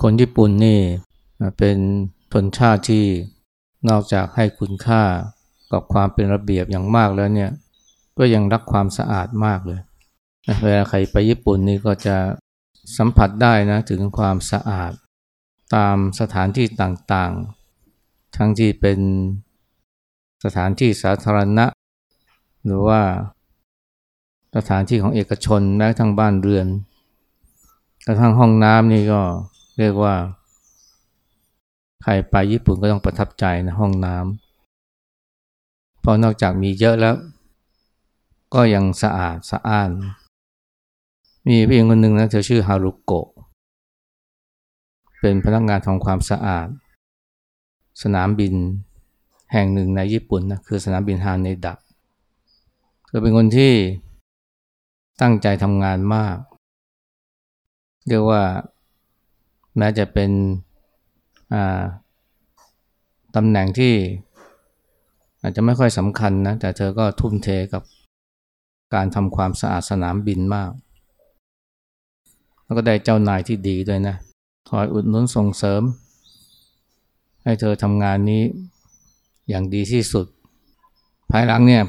คนญี่ปุ่นนี่เป็นชนชาติที่นอกจากให้คุณค่ากับความเป็นระเบียบอย่างมากแล้วเนี่ยก็ยังรักความสะอาดมากเลยเวลาใครไปญี่ปุ่นนี่ก็จะสัมผัสได้นะถึงความสะอาด ตามสถานที่ต่างๆ ทั้งที่เป็นสถานที่สาธารณะ หรือว่าสถานที่ของเอกชนแม้ทั้งบ้านเรือน กระทั่งห้องน้ำนี่ก็ เรียกว่า ใครไปญี่ปุ่นก็ต้องประทับใจนะห้องน้ำเพราะนอกจากมีเยอะแล้ว ก็ยังสะอาดสะอ้าน มีพี่หญิงคนหนึ่งนะเธอชื่อฮารุโกะ เป็นพนักงานทำความสะอาด สนามบินแห่งหนึ่งในญี่ปุ่นนะคือสนามบินฮานเนดะเธอเป็นคนที่ตั้งใจทำงานมาก เรียกว่า แม้จะเป็นตำแหน่งที่อาจจะไม่ค่อยสำคัญนะ แต่เธอก็ทุ่มเทกับการทำความสะอาดสนามบินมาก แล้วก็ได้เจ้านายที่ดีด้วยนะ คอยอุดหนุนส่งเสริม ให้เธอทำงานนี้อย่างดีที่สุด ภายหลังเนี่ย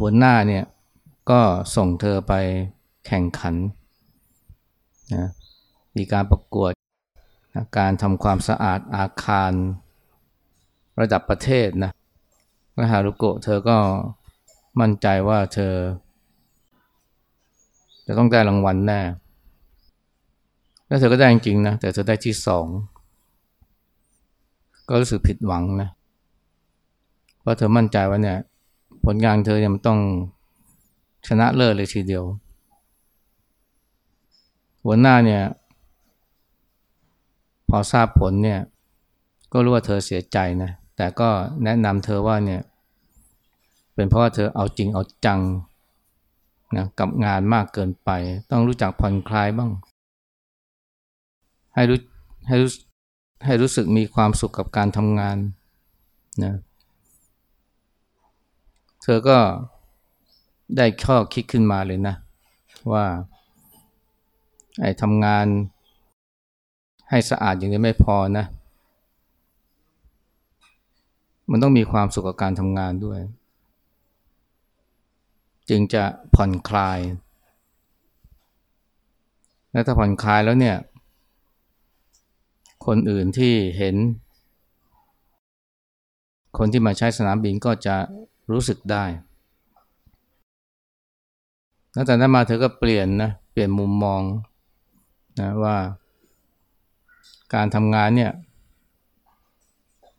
หัวหน้าเนี่ยก็ส่งเธอไปแข่งขันนะ มีการประกวดนะการทำความสะอาดอาคารระดับประเทศนะและฮารุโกะเธอก็มั่นใจว่าเธอ จะต้องได้รางวัลแน่ แล้วเธอก็ได้จริงๆนะ แต่เธอได้ที่สอง ก็รู้สึกผิดหวังนะ เพราะเธอมั่นใจว่าเนี่ย ผลงานเธอเนี่ยมันต้องชนะเลิศเลยทีเดียว หัวหน้าเนี่ย พอทราบผลเนี่ยก็รู้ว่าเธอเสียใจนะแต่ก็แนะนำเธอว่าเนี่ยเป็นเพราะว่าเธอเอาจริงเอาจังนะกับงานมากเกินไป ต้องรู้จักผ่อนคลายบ้าง ให้รู้ให้รู้ให้รู้สึกมีความสุขกับการทำงานนะเธอก็ได้ข้อคิดขึ้นมาเลยนะ ว่าไอ้ทำงาน ให้สะอาดอย่างนี้ไม่พอนะ มันต้องมีความสุขกับการทำงานด้วย จึงจะผ่อนคลาย และถ้าผ่อนคลายแล้วเนี่ย คนอื่นที่เห็น คนที่มาใช้สนามบินก็จะรู้สึกได้ตั้งแต่นั้นมาเธอก็เปลี่ยนนะ เปลี่ยนมุมมองนะว่า การทำงานเนี่ย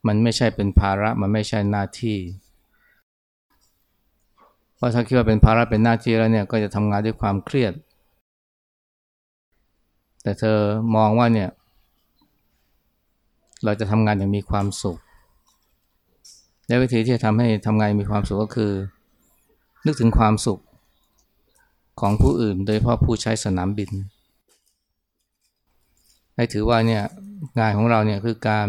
มันไม่ใช่เป็นภาระมันไม่ใช่หน้าที่เพราะถ้าคิดว่าเป็นภาระเป็นหน้าที่แล้วเนี่ยก็จะทำงานด้วยความเครียด แต่เธอมองว่าเนี่ย เราจะทำงานอย่างมีความสุข และวิธีที่จะทำให้ทำงานมีความสุขก็คือ นึกถึงความสุขของผู้อื่น โดยเฉพาะผู้ใช้สนามบิน ให้ถือว่าเนี่ยงานของเราเนี่ยคือการ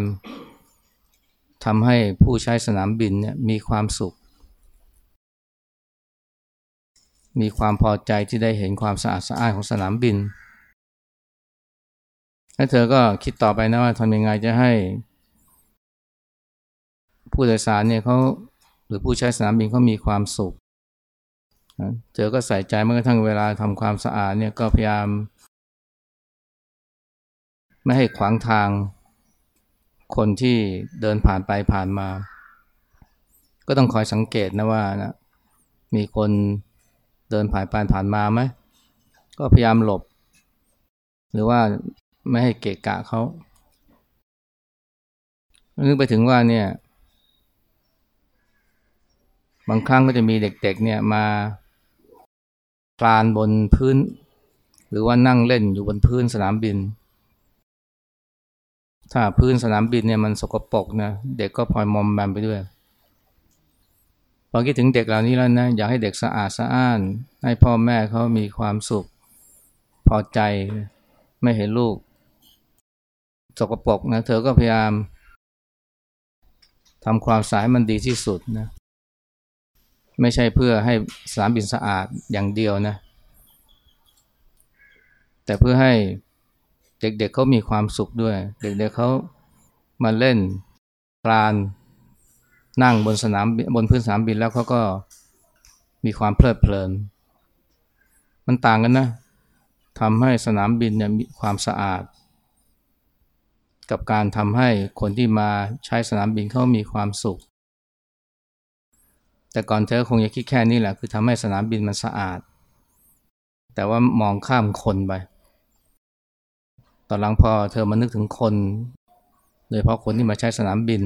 ทำให้ผู้ใช้สนามบินเนี่ยมีความสุข มีความพอใจที่ได้เห็นความสะอาดสะอ้านของสนามบินแล้วเธอก็คิดต่อไปนะว่าทำยังไงจะให้ ผู้โดยสารเนี่ยเขาหรือผู้ใช้สนามบินเขามีความสุขเจอก็ใส่ใจเมื่อกระทั่งเวลาทำความสะอาดเนี่ยก็พยายาม ไม่ให้ขวางทางคนที่เดินผ่านไปผ่านมา ก็ต้องคอยสังเกตนะว่านะมีคนเดินผ่านไปผ่านมาไหมก็พยายามหลบ หรือว่าไม่ให้เกะกะเขานึกไปถึงว่าเนี่ย บางครั้งก็จะมีเด็กๆเนี่ยมาคลานบนพื้น หรือว่านั่งเล่นอยู่บนพื้นสนามบิน ถ้าพื้นสนามบินเนี่ยมันสกปรกนะเด็กก็พลอยมอมแมมไปด้วยพอคิดถึงเด็กเหล่านี้แล้วนะอยากให้เด็กสะอาดสะอ้าน ให้พ่อแม่เขามีความสุข พอใจไม่เห็นลูก สกปรกนะเธอก็พยายามทำความสาดมันดีที่สุดนะไม่ใช่เพื่อให้สนามบินสะอาดอย่างเดียวนะ แต่เพื่อให้ เด็กๆเเขามีความสุขด้วย เด็กๆเเขามาเล่นกลานนั่งบนสนามบนพื้นสนามบินแล้วเขาก็มีความเพลิดเพลิน มันต่างกันนะทำให้สนามบินเนี่ยมีความสะอาด กับการทำให้คนที่มาใช้สนามบินเขามีความสุข แต่ก่อนเธอคงจะคิดแค่นี้แหละคือทำให้สนามบินมันสะอาด แต่ว่ามองข้ามคนไป ตอนหลังพอเธอมานึกถึงคน โดยเฉพาะคนที่มาใช้สนามบิน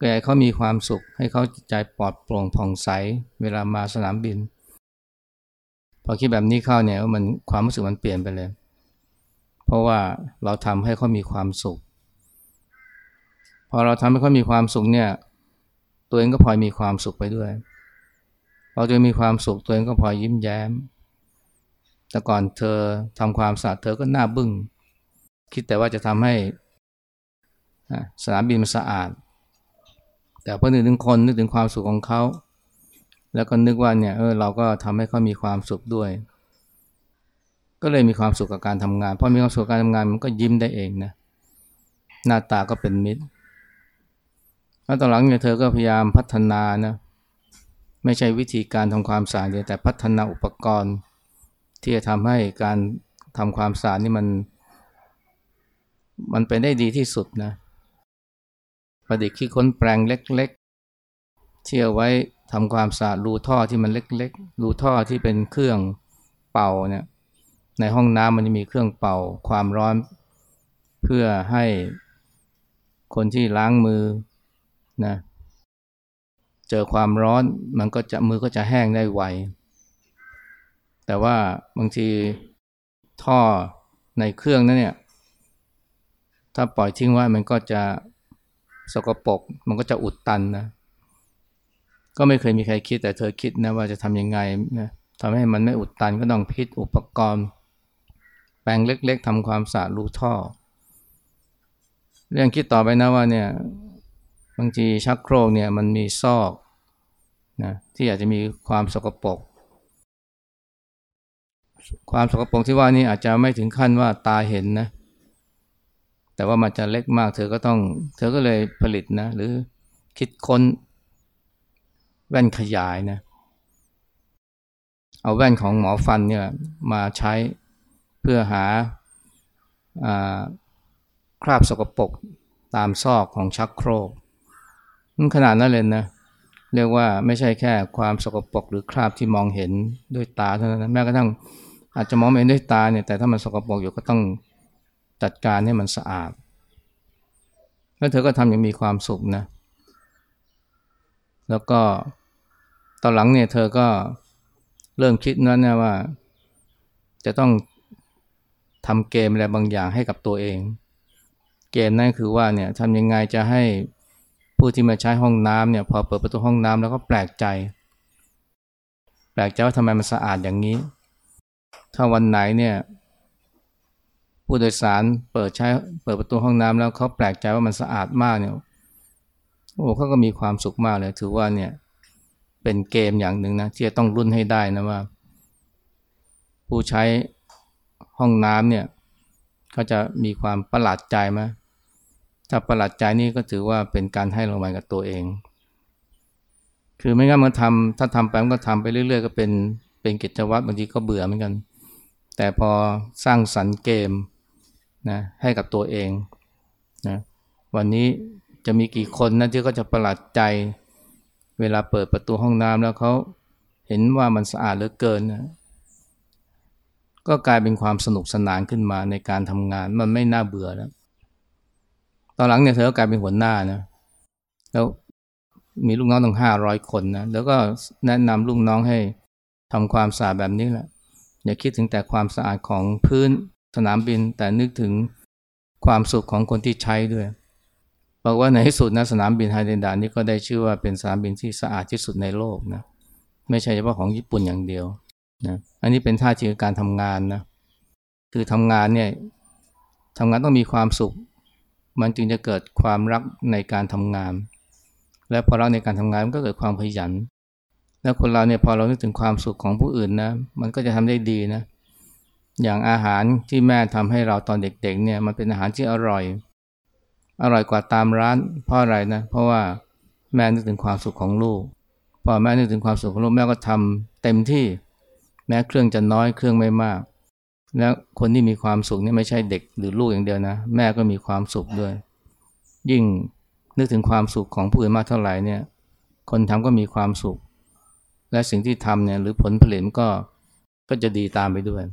ก็ให้เขามีความสุขให้เขาใจปลอดโปร่งผ่องใสเวลามาสนามบิน พอคิดแบบนี้เข้าเนี่ยมันความรู้สึกมันเปลี่ยนไปเลย เพราะว่าเราทำให้เขามีความสุข พอเราทำให้เขามีความสุขเนี่ย ตัวเองก็พลอยมีความสุขไปด้วยพอตัวมีความสุขตัวเองก็พลอยยิ้มแย้ม แต่ก่อนเธอทำความสะอาดเธอก็หน้าบึง้ง คิดแต่ว่าจะทำให้สนามบินมันสะอาด แต่พอนึกถึงคนนึกถึงความสุขของเขา แล้วก็นึกว่าเนี่ยเออเราก็ทำให้เขามีความสุขด้วย ก็เลยมีความสุขกับการทำงานพอมีความสุขกับการทำงานมันก็ยิ้มได้เองนะหน้าตาก็เป็นมิตรแล้วตอนหลังเนี่ยเธอก็พยายามพัฒนานะไม่ใช่วิธีการทำความสะอาดแต่พัฒนาอุปกรณ์ ที่จะทำให้การทำความสะอาดนี่มัน มันเป็นได้ดีที่สุดนะประดิษฐ์คิดค้นแปลงเล็กๆที่เอาไว้ทำความสะอาดรูท่อที่มันเล็กๆ รูท่อที่เป็นเครื่องเป่าเนี่ยในห้องน้ำมันจะมีเครื่องเป่าความร้อน เพื่อให้คนที่ล้างมือนะเจอความร้อนมันก็จะมือก็จะแห้งได้ไว แต่ว่าบางทีท่อในเครื่องนั้นเนี่ย ถ้าปล่อยทิ้งไว้มันก็จะสกปรกมันก็จะอุดตันนะ ก็ไม่เคยมีใครคิดแต่เธอคิดนะว่าจะทำยังไงนะทำให้มันไม่อุดตันก็ต้องพิษอุปกรณ์ แปลงเล็กๆทำความสะอาดรูท่อ เรื่องคิดต่อไปนะว่าเนี่ยบางทีชักโครกเนี่ยมันมีซอกนะที่อาจจะมีความสกปรก ความสกปรกที่ว่านี่อาจจะไม่ถึงขั้นว่าตาเห็นนะ แต่ว่ามันจะเล็กมาก เธอก็ต้อง เธอก็เลยผลิตนะ หรือคิดค้นแว่นขยายนะ เอาแว่นของหมอฟันเนี่ยมาใช้เพื่อหาคราบสกปรกตามซอกของชักโครกมันขนาดนั้นเลยนะ เรียกว่าไม่ใช่แค่ความสกปรกหรือคราบที่มองเห็นด้วยตาเท่านั้นแม้กระทั่ง อาจจะมองไม่เห็นด้วยตาเนี่ยแต่ถ้ามันสกปรกอยู่ก็ต้องจัดการให้มันสะอาด แล้วเธอก็ทำอย่างมีความสุขนะ แล้วก็ตอนหลังเนี่ยเธอก็เริ่มคิดนั้นนะว่า จะต้องทำเกมอะไรบางอย่างให้กับตัวเอง เกมนั่นคือว่าเนี่ยทำยังไงจะให้ผู้ที่มาใช้ห้องน้ำเนี่ยพอเปิดประตูห้องน้ำแล้วก็แปลกใจ แปลกใจว่าทำไมมันสะอาดอย่างนี้ ถ้าวันไหนเนี่ย ผู้โดยสารเปิดใช้เปิดประตูห้องน้ำแล้วเขาแปลกใจว่ามันสะอาดมากเนี่ยโอ้เขาก็มีความสุขมากเลย ถือว่าเนี่ยเป็นเกมอย่างหนึ่งนะที่จะต้องรุ่นให้ได้นะว่า ผู้ใช้ห้องน้ำเนี่ยเขาจะมีความประหลาดใจไหมถ้าประหลาดใจนี่ก็ถือว่าเป็นการให้รางวัลกับตัวเอง คือไม่งั้นมันทำถ้าทำไปมันก็ทำไปเรื่อย ๆ ก็เป็นเป็นกิจวัตรบางทีก็เบื่อเหมือนกัน แต่พอสร้างสรรค์เกมนะให้กับตัวเองนะวันนี้จะมีกี่คนนะที่ก็จะประหลาดใจ เวลาเปิดประตูห้องน้ำแล้วเขาเห็นว่ามันสะอาดเหลือเกินนะก็กลายเป็นความสนุกสนานขึ้นมาในการทำงานมันไม่น่าเบื่อแล้ว ตอนหลังเนี่ยเธอก็กลายเป็นหัวหน้านะแล้วมีลูกน้องตั้งห้าร้อยคนนะแล้วก็แนะนำลูกน้องให้ทำความสะอาดแบบนี้แหละ อย่าคิดถึงแต่ความสะอาดของพื้นสนามบิน แต่นึกถึงความสุขของคนที่ใช้ด้วยบอกว่าในที่สุดนะสนามบินไฮเดนดานี่ก็ได้ชื่อว่าเป็นสนามบินที่สะอาดที่สุดในโลกนะไม่ใช่เฉพาะของญี่ปุ่นอย่างเดียวนะอันนี้เป็นท่าทีการทำงานนะคือทำงานเนี่ยทำงานต้องมีความสุข มันจึงจะเกิดความรักในการทำงาน และพอรักในการทำงานมันก็เกิดความขยัน แล้วคนเราเนี่ยพอเรานึกถึงความสุขของผู้อื่นนะ มันก็จะทำได้ดีนะ อย่างอาหารที่แม่ทำให้เราตอนเด็กๆเนี่ยมันเป็นอาหารที่อร่อย อร่อยกว่าตามร้าน เพราะอะไรนะ เพราะว่าแม่นึกถึงความสุขของลูก พอแม่นึกถึงความสุขของลูกแม่ก็ทำเต็มที่ แม้เครื่องจะน้อยเครื่องไม่มาก แล้วคนที่มีความสุขนี่ไม่ใช่เด็กหรือลูกอย่างเดียวนะ แม่ก็มีความสุขด้วย ยิ่งนึกถึงความสุขของผู้อื่นมากเท่าไหร่เนี่ย คนทำก็มีความสุข และสิ่งที่ทำเนี่ยหรือผลผลิตก็ก็จะดีตามไปด้วย